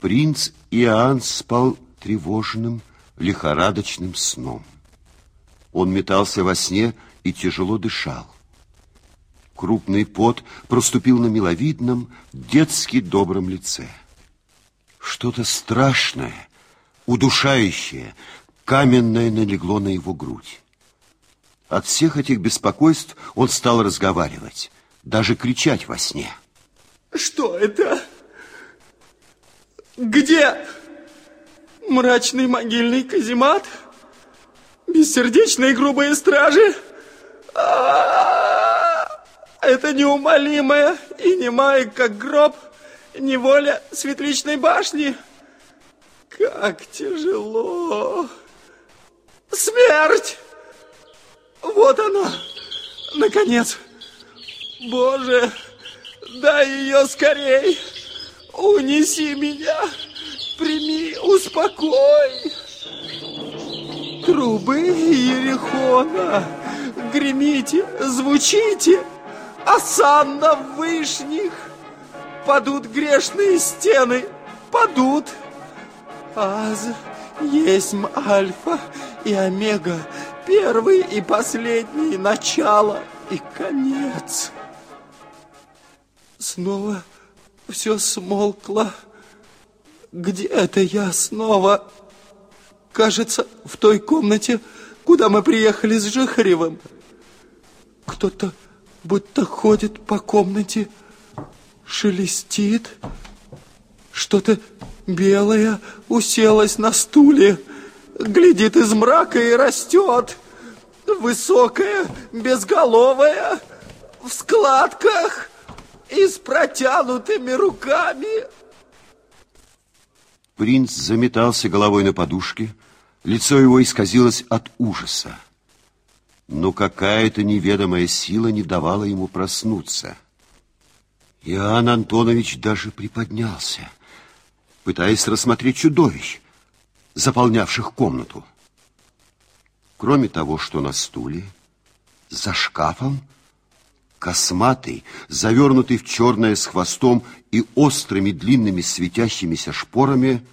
Принц Иоанн спал тревожным, лихорадочным сном. Он метался во сне и тяжело дышал. Крупный пот проступил на миловидном, детски добром лице. Что-то страшное, удушающее, каменное налегло на его грудь. От всех этих беспокойств он стал разговаривать, даже кричать во сне. Что это? Где мрачный могильный каземат? Бессердечные грубые стражи? А это неумолимая и немая, как гроб, неволя светличной башни. Как тяжело. Смерть! Вот она, наконец. Боже, дай ее скорей. Унеси меня, прими, успокой. Трубы Ерехона, гремите, звучите, осанна вышних. Падут грешные стены, падут. Аз есть альфа и омега, первый и последний, начало и конец. Снова все смолкло. Где это я снова? Кажется, в той комнате, куда мы приехали с Жихаревым. Кто-то будто ходит по комнате, шелестит. Что-то белое уселось на стуле, глядит из мрака и растет. Высокая, безголовая, в складках и с протянутыми руками. Принц заметался головой на подушке, лицо его исказилось от ужаса. Но какая-то неведомая сила не давала ему проснуться. Иоанн Антонович даже приподнялся, пытаясь рассмотреть чудовищ, заполнявших комнату. Кроме того, что на стуле, за шкафом косматый, завернутый в черное с хвостом и острыми длинными светящимися шпорами,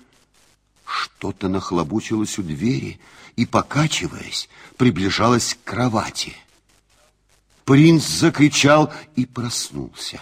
что-то нахлобучилось у двери и, покачиваясь, приближалось к кровати. Принц закричал и проснулся.